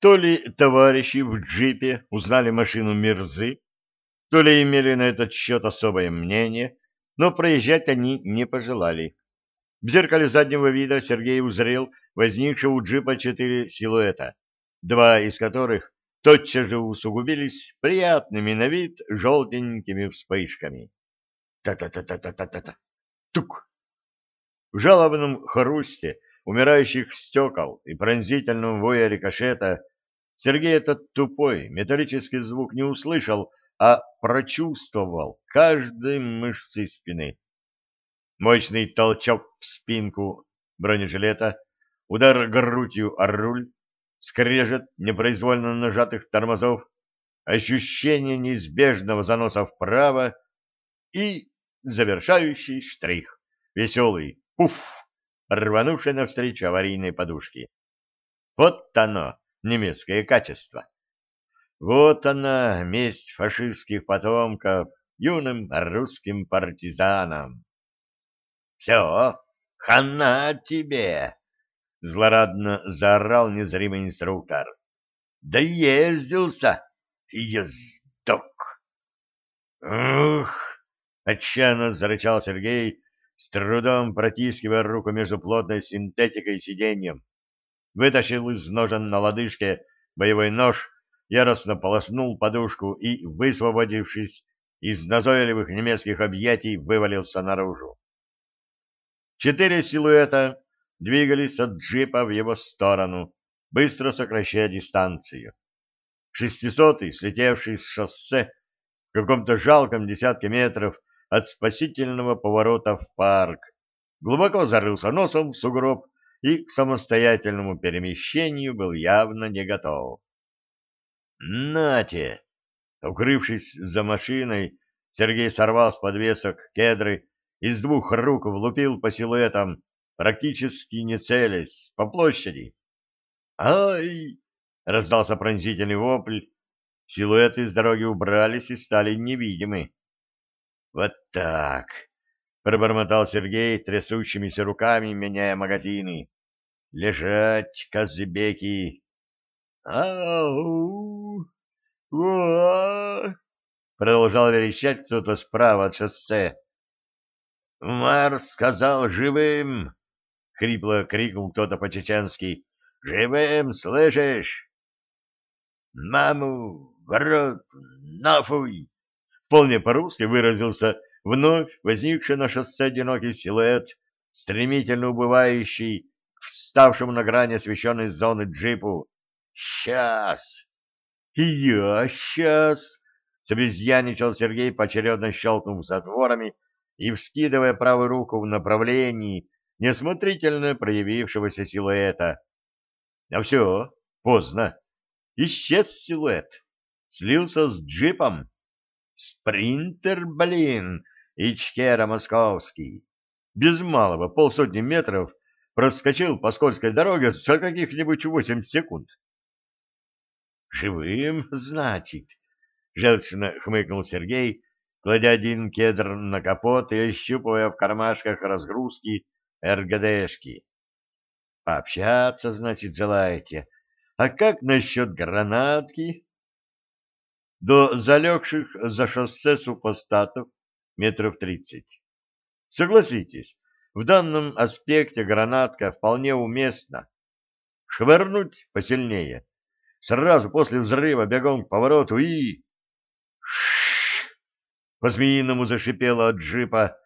То ли товарищи в джипе узнали машину Мирзы, то ли имели на этот счет особое мнение, но проезжать они не пожелали. В зеркале заднего вида Сергей узрел возникшего у джипа четыре силуэта, два из которых тотчас же усугубились приятными на вид желтенькими вспышками. Та-та-та-та-та-та-та. Тук! В жалобном хрусте умирающих стекол и пронзительном вое рикошета Сергей этот тупой металлический звук не услышал, а прочувствовал каждой мышцей спины. Мощный толчок в спинку бронежилета, удар грудью о руль, скрежет непроизвольно нажатых тормозов, ощущение неизбежного заноса вправо и завершающий штрих, веселый пуф, рванувший навстречу аварийной подушке. Вот оно, немецкое качество. Вот она, месть фашистских потомков юным русским партизанам. — Все, хана тебе! — злорадно заорал незримый инструктор. — Доездился, ездок! — Ух! — отчаянно зарычал Сергей, с трудом протискивая руку между плотной синтетикой и сиденьем. Вытащил из ножен на лодыжке боевой нож, яростно полоснул подушку и, высвободившись из назойливых немецких объятий, вывалился наружу. Четыре силуэта двигались от джипа в его сторону, быстро сокращая дистанцию. Шестисотый, слетевший с шоссе, в каком-то жалком десятке метров от спасительного поворота в парк, глубоко зарылся носом в сугроб и к самостоятельному перемещению был явно не готов. «Нате!» Укрывшись за машиной, Сергей сорвал с подвесок кедры и с двух рук влупил по силуэтам, практически не целясь, по площади. «Ай!» — раздался пронзительный вопль. Силуэты с дороги убрались и стали невидимы. «Вот так!» — пробормотал Сергей трясущимися руками, меняя магазины. «Лежать, казбеки!» «Ау! Уа!» — продолжал верещать кто-то справа от шоссе. «Марс сказал живым!» — хрипло крикнул кто-то по-чеченски. «Живым, слышишь?» «Маму, ворот, нафуй!» Вполне по-русски выразился вновь возникший на шоссе одинокий силуэт, стремительно убывающий к вставшему на грани освещенной зоны джипу. «Сейчас!» «И я сейчас!» — собезьяничал Сергей, поочередно щелкнув затворами и вскидывая правую руку в направлении неосмотрительно проявившегося силуэта. А все, поздно. Исчез силуэт. Слился с джипом. Спринтер, блин, Ичкера московский. Без малого полсотни метров проскочил по скользкой дороге за каких-нибудь восемь секунд. «Живым, значит?» — желчно хмыкнул Сергей, кладя один кедр на капот и ощупывая в кармашках разгрузки РГДшки. «Пообщаться, значит, желаете? А как насчет гранатки?» До залегших за шоссе супостатов метров тридцать. Согласитесь, в данном аспекте гранатка вполне уместна. Швырнуть посильнее, сразу после взрыва бегом к повороту и... По-змеиному зашипело от джипа.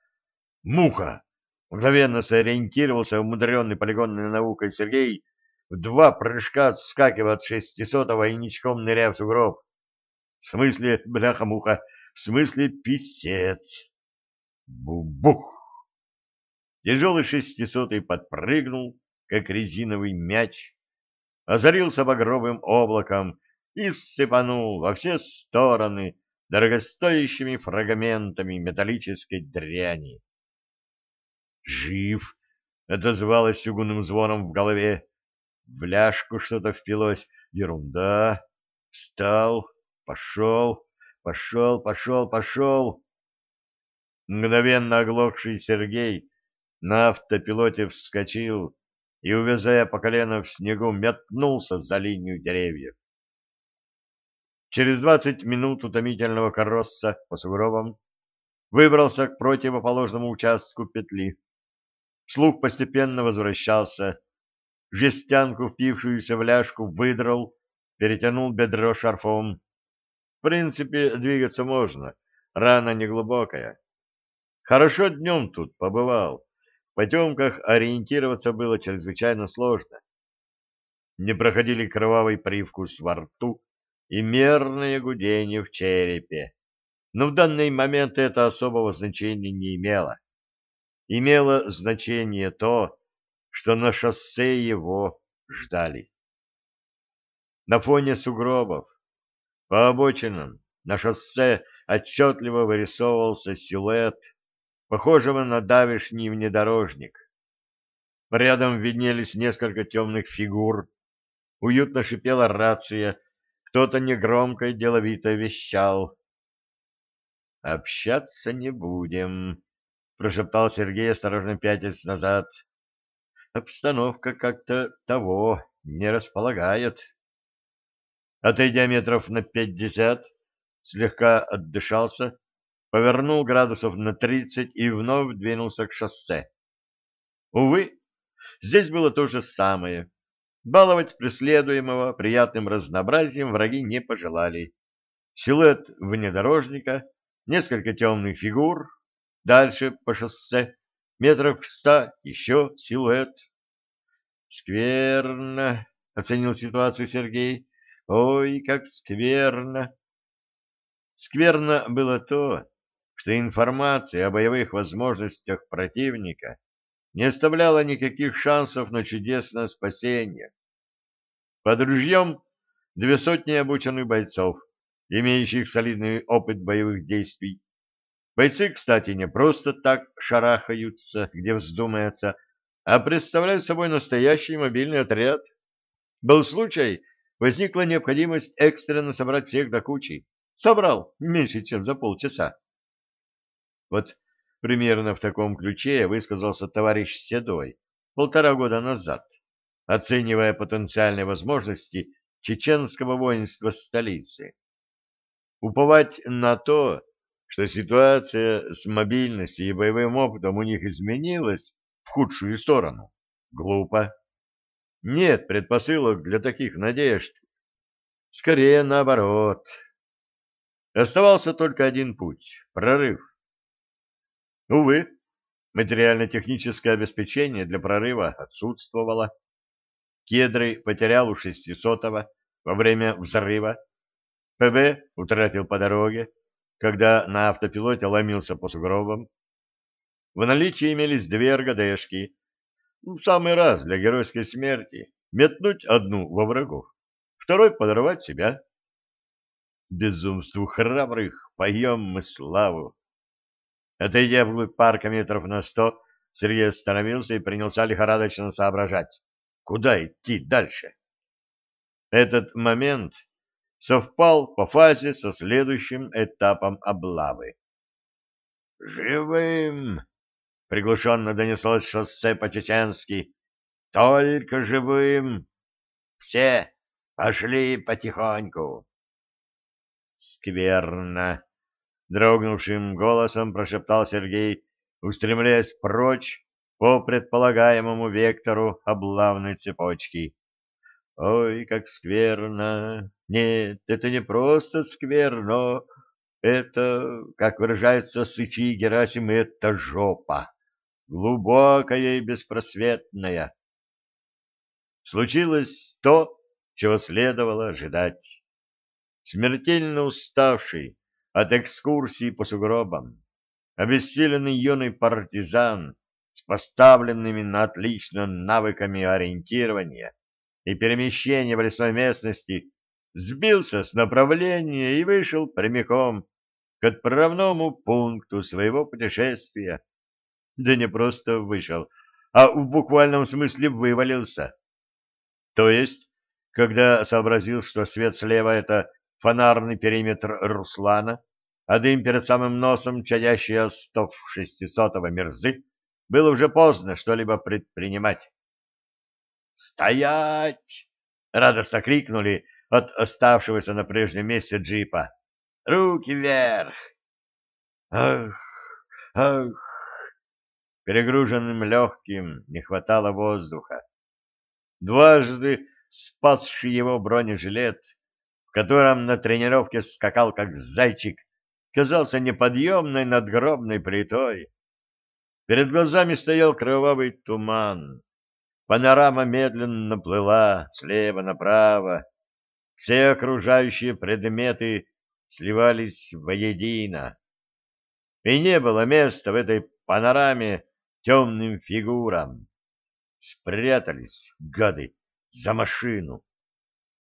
Муха! Мгновенно сориентировался умудренный полигонной наукой Сергей, в два прыжка отскакивая от шестисотого и ничком ныряя в сугроб. В смысле, бляха-муха, в смысле писец. Бу-бух! Тяжелый шестисотый подпрыгнул, как резиновый мяч, озарился багровым облаком и сыпанул во все стороны дорогостоящими фрагментами металлической дряни. «Жив!» — отозвалось чугунным звоном в голове. В ляжку что-то впилось. Ерунда. Встал, пошел, пошел, пошел, пошел. Мгновенно оглохший Сергей на автопилоте вскочил, и, увязая по колено в снегу, метнулся за линию деревьев. Через двадцать минут утомительного коросца по сугробам выбрался к противоположному участку петли. Слух постепенно возвращался. Жестянку, впившуюся в ляжку, выдрал, перетянул бедро шарфом. В принципе, двигаться можно, рана неглубокая. Хорошо днем тут побывал. В потемках ориентироваться было чрезвычайно сложно. Не проходили кровавый привкус во рту и мерное гудение в черепе. Но в данный момент это особого значения не имело. Имело значение то, что на шоссе его ждали. На фоне сугробов, по обочинам, на шоссе отчетливо вырисовывался силуэт похожего на давишний внедорожник. Рядом виднелись несколько темных фигур. Уютно шипела рация, кто-то негромко и деловито вещал. «Общаться не будем», — прошептал Сергей, осторожно пятясь назад. «Обстановка как-то того не располагает». Отойдя метров на пятьдесят, слегка отдышался, повернул градусов на тридцать и вновь двинулся к шоссе. Увы, здесь было то же самое. Баловать преследуемого приятным разнообразием враги не пожелали. Силуэт внедорожника, несколько темных фигур, дальше по шоссе, метров в ста еще силуэт. «Скверно», — оценил ситуацию Сергей. «Ой, как скверно!» Скверно было то, что информация о боевых возможностях противника не оставляла никаких шансов на чудесное спасение. Под ружьем две сотни обученных бойцов, имеющих солидный опыт боевых действий. Бойцы, кстати, не просто так шарахаются, где вздумается, а представляют собой настоящий мобильный отряд. Был случай, возникла необходимость экстренно собрать всех до кучи. Собрал меньше, чем за полчаса. Вот примерно в таком ключе высказался товарищ Седой полтора года назад, оценивая потенциальные возможности чеченского воинства столицы. Уповать на то, что ситуация с мобильностью и боевым опытом у них изменилась в худшую сторону, глупо. Нет предпосылок для таких надежд. Скорее наоборот. Оставался только один путь — прорыв. Увы, материально-техническое обеспечение для прорыва отсутствовало. Кедры потерял у шестисотого во время взрыва. ПБ утратил по дороге, когда на автопилоте ломился по сугробам. В наличии имелись две РГДшки. В самый раз для геройской смерти. Метнуть одну во врагов, второй подорвать себя. Безумству храбрых поем мы славу. Отойдя вглубь парка метров на сто, Сергей остановился и принялся лихорадочно соображать, куда идти дальше. Этот момент совпал по фазе со следующим этапом облавы. «Живым!» — приглушенно донеслось шоссе по-чеченски. «Только живым! Все пошли потихоньку!» «Скверно!» дрогнувшим голосом прошептал Сергей, устремляясь прочь по предполагаемому вектору облавной цепочки. Ой, как скверно! Нет, это не просто скверно, это, как выражается сычи Герасим, это жопа, глубокая и беспросветная. Случилось то, чего следовало ожидать. Смертельно уставший, от экскурсии по сугробам. Обессиленный юный партизан с поставленными на отлично навыками ориентирования и перемещения в лесной местности сбился с направления и вышел прямиком к отправному пункту своего путешествия. Да не просто вышел, а в буквальном смысле вывалился. То есть, когда сообразил, что свет слева — это фонарный периметр Руслана, а дым перед самым носом чадящий остов шестисотого мерзы, было уже поздно что-либо предпринимать. «Стоять!» — радостно крикнули от оставшегося на прежнем месте джипа. «Руки вверх!» «Ах! Ах!» Перегруженным легким не хватало воздуха. Дважды спасший его бронежилет, в котором на тренировке скакал как зайчик, казался неподъемной надгробной плитой. Перед глазами стоял кровавый туман. Панорама медленно плыла слева направо. Все окружающие предметы сливались воедино. И не было места в этой панораме темным фигурам. Спрятались, гады, за машину.